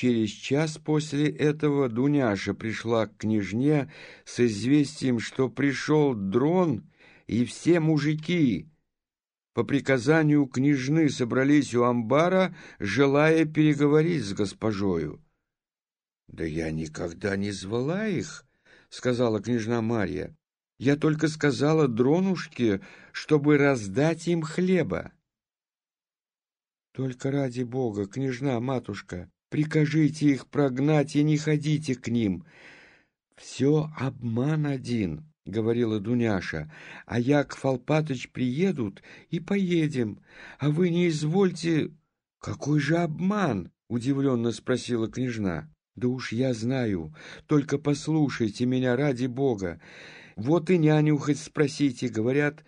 Через час после этого Дуняша пришла к княжне с известием, что пришел дрон, и все мужики по приказанию княжны собрались у амбара, желая переговорить с госпожою. — Да я никогда не звала их, — сказала княжна Марья. — Я только сказала дронушке, чтобы раздать им хлеба. — Только ради бога, княжна, матушка, Прикажите их прогнать и не ходите к ним. Все обман один, — говорила Дуняша, — а Яков Алпатыч приедут и поедем, а вы не извольте... Какой же обман? — удивленно спросила княжна. Да уж я знаю, только послушайте меня ради бога. Вот и няню хоть спросите, говорят,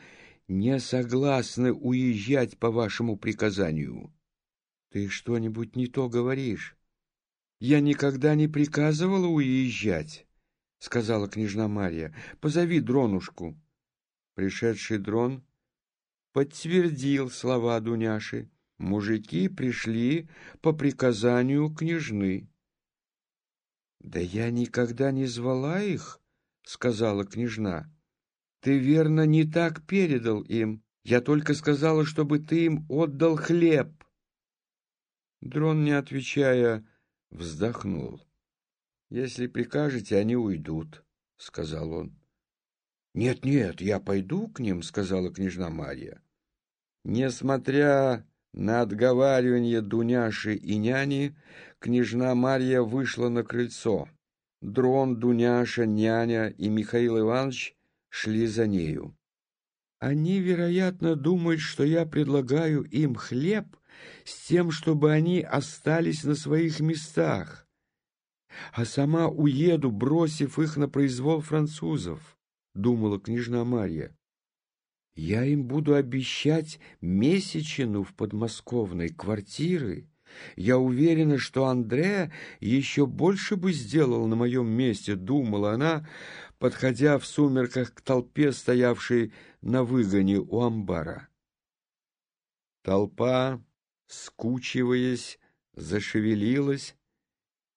не согласны уезжать по вашему приказанию. Ты что-нибудь не то говоришь. Я никогда не приказывала уезжать, сказала княжна Марья. Позови дронушку. Пришедший дрон подтвердил слова Дуняши. Мужики пришли по приказанию княжны. Да я никогда не звала их, сказала княжна. Ты верно не так передал им. Я только сказала, чтобы ты им отдал хлеб. Дрон, не отвечая, вздохнул. «Если прикажете, они уйдут», — сказал он. «Нет-нет, я пойду к ним», — сказала княжна Марья. Несмотря на отговаривание Дуняши и няни, княжна Марья вышла на крыльцо. Дрон, Дуняша, няня и Михаил Иванович шли за нею. «Они, вероятно, думают, что я предлагаю им хлеб с тем, чтобы они остались на своих местах, а сама уеду, бросив их на произвол французов, — думала княжна Марья. Я им буду обещать месячину в подмосковной квартиры. Я уверена, что Андре еще больше бы сделал на моем месте, думала она, подходя в сумерках к толпе, стоявшей на выгоне у амбара. Толпа скучиваясь, зашевелилась,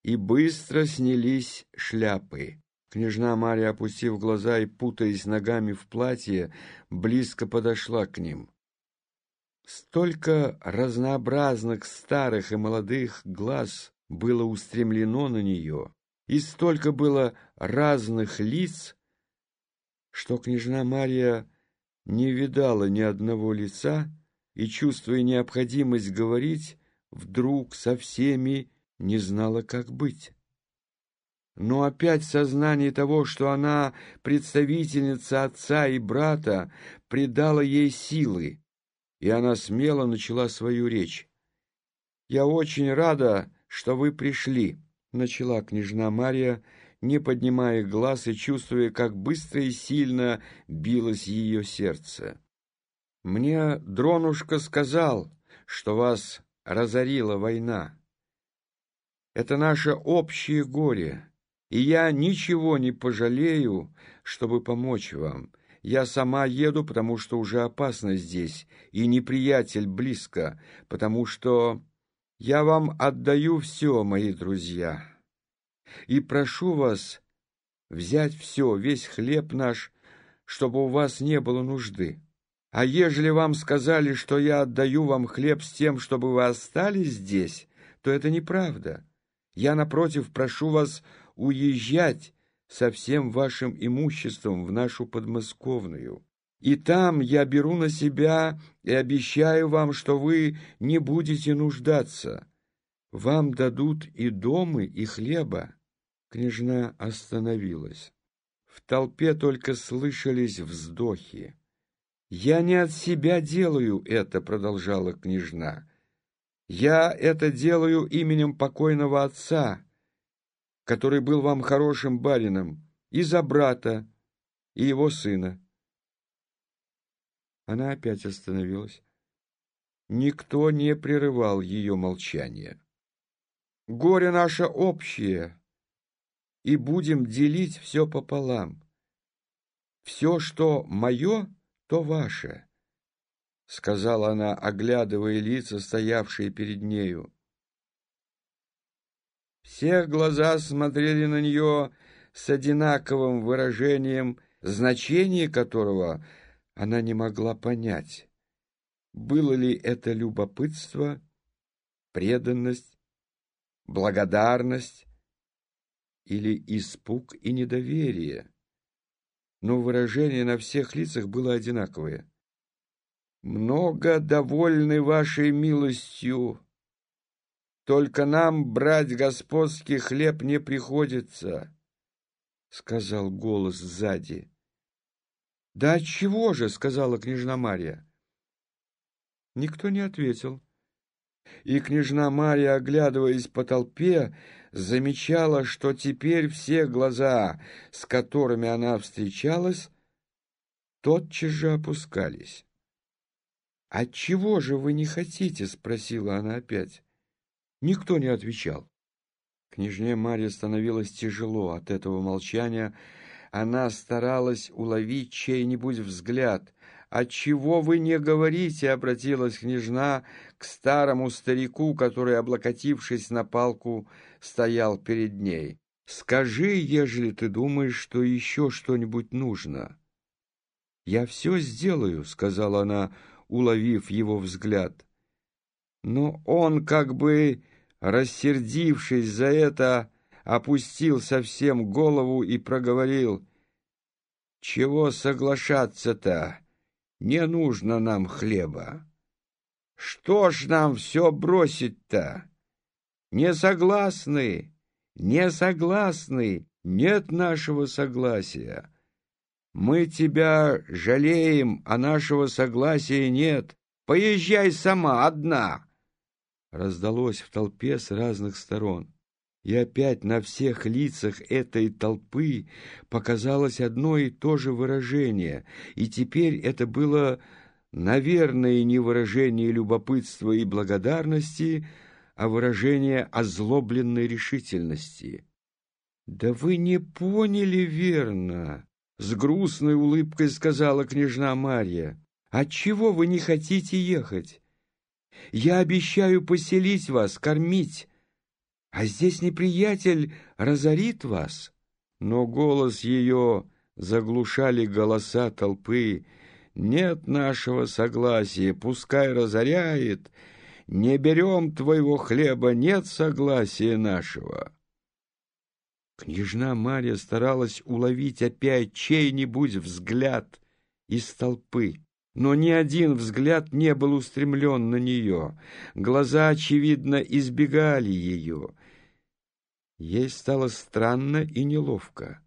и быстро снялись шляпы. Княжна Марья, опустив глаза и путаясь ногами в платье, близко подошла к ним. Столько разнообразных старых и молодых глаз было устремлено на нее, и столько было разных лиц, что княжна Марья не видала ни одного лица, и, чувствуя необходимость говорить, вдруг со всеми не знала, как быть. Но опять сознание того, что она представительница отца и брата, придало ей силы, и она смело начала свою речь. «Я очень рада, что вы пришли», — начала княжна Марья, не поднимая глаз и чувствуя, как быстро и сильно билось ее сердце. Мне Дронушка сказал, что вас разорила война. Это наше общее горе, и я ничего не пожалею, чтобы помочь вам. Я сама еду, потому что уже опасно здесь, и неприятель близко, потому что я вам отдаю все, мои друзья. И прошу вас взять все, весь хлеб наш, чтобы у вас не было нужды. А ежели вам сказали, что я отдаю вам хлеб с тем, чтобы вы остались здесь, то это неправда. Я, напротив, прошу вас уезжать со всем вашим имуществом в нашу подмосковную. И там я беру на себя и обещаю вам, что вы не будете нуждаться. Вам дадут и домы, и хлеба. Княжна остановилась. В толпе только слышались вздохи. «Я не от себя делаю это», — продолжала княжна. «Я это делаю именем покойного отца, который был вам хорошим барином, и за брата, и его сына». Она опять остановилась. Никто не прерывал ее молчание. «Горе наше общее, и будем делить все пополам. Все, что мое, то ваше, — сказала она, оглядывая лица, стоявшие перед нею. Все глаза смотрели на нее с одинаковым выражением, значение которого она не могла понять. Было ли это любопытство, преданность, благодарность или испуг и недоверие? Но выражение на всех лицах было одинаковое. «Много довольны вашей милостью, только нам брать господский хлеб не приходится», — сказал голос сзади. «Да отчего же?» — сказала княжна Марья. Никто не ответил. И княжна Марья, оглядываясь по толпе, замечала, что теперь все глаза, с которыми она встречалась, тотчас же опускались. «Отчего же вы не хотите?» — спросила она опять. Никто не отвечал. Княжне Марье становилось тяжело от этого молчания. Она старалась уловить чей-нибудь взгляд, «Отчего вы не говорите?» — обратилась княжна к старому старику, который, облокотившись на палку, стоял перед ней. «Скажи, ежели ты думаешь, что еще что-нибудь нужно». «Я все сделаю», — сказала она, уловив его взгляд. Но он, как бы рассердившись за это, опустил совсем голову и проговорил, «Чего соглашаться-то?» Не нужно нам хлеба. Что ж нам все бросить-то? Не согласны, не согласны, нет нашего согласия. Мы тебя жалеем, а нашего согласия нет. Поезжай сама, одна. Раздалось в толпе с разных сторон. И опять на всех лицах этой толпы показалось одно и то же выражение, и теперь это было, наверное, не выражение любопытства и благодарности, а выражение озлобленной решительности. «Да вы не поняли верно!» — с грустной улыбкой сказала княжна Марья. «Отчего вы не хотите ехать? Я обещаю поселить вас, кормить» а здесь неприятель разорит вас. Но голос ее заглушали голоса толпы. Нет нашего согласия, пускай разоряет. Не берем твоего хлеба, нет согласия нашего. Княжна Марья старалась уловить опять чей-нибудь взгляд из толпы. Но ни один взгляд не был устремлен на нее. Глаза, очевидно, избегали ее. Ей стало странно и неловко.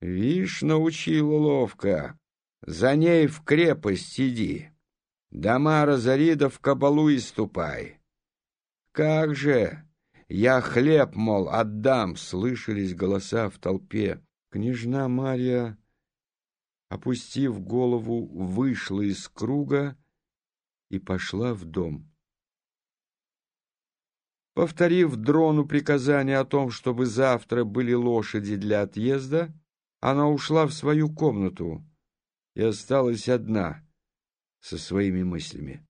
Вишь, научила ловко. За ней в крепость иди. Дома разори в кабалу и ступай. Как же! Я хлеб, мол, отдам, слышались голоса в толпе. Княжна Марья, опустив голову, вышла из круга и пошла в дом. Повторив дрону приказание о том, чтобы завтра были лошади для отъезда, она ушла в свою комнату и осталась одна со своими мыслями.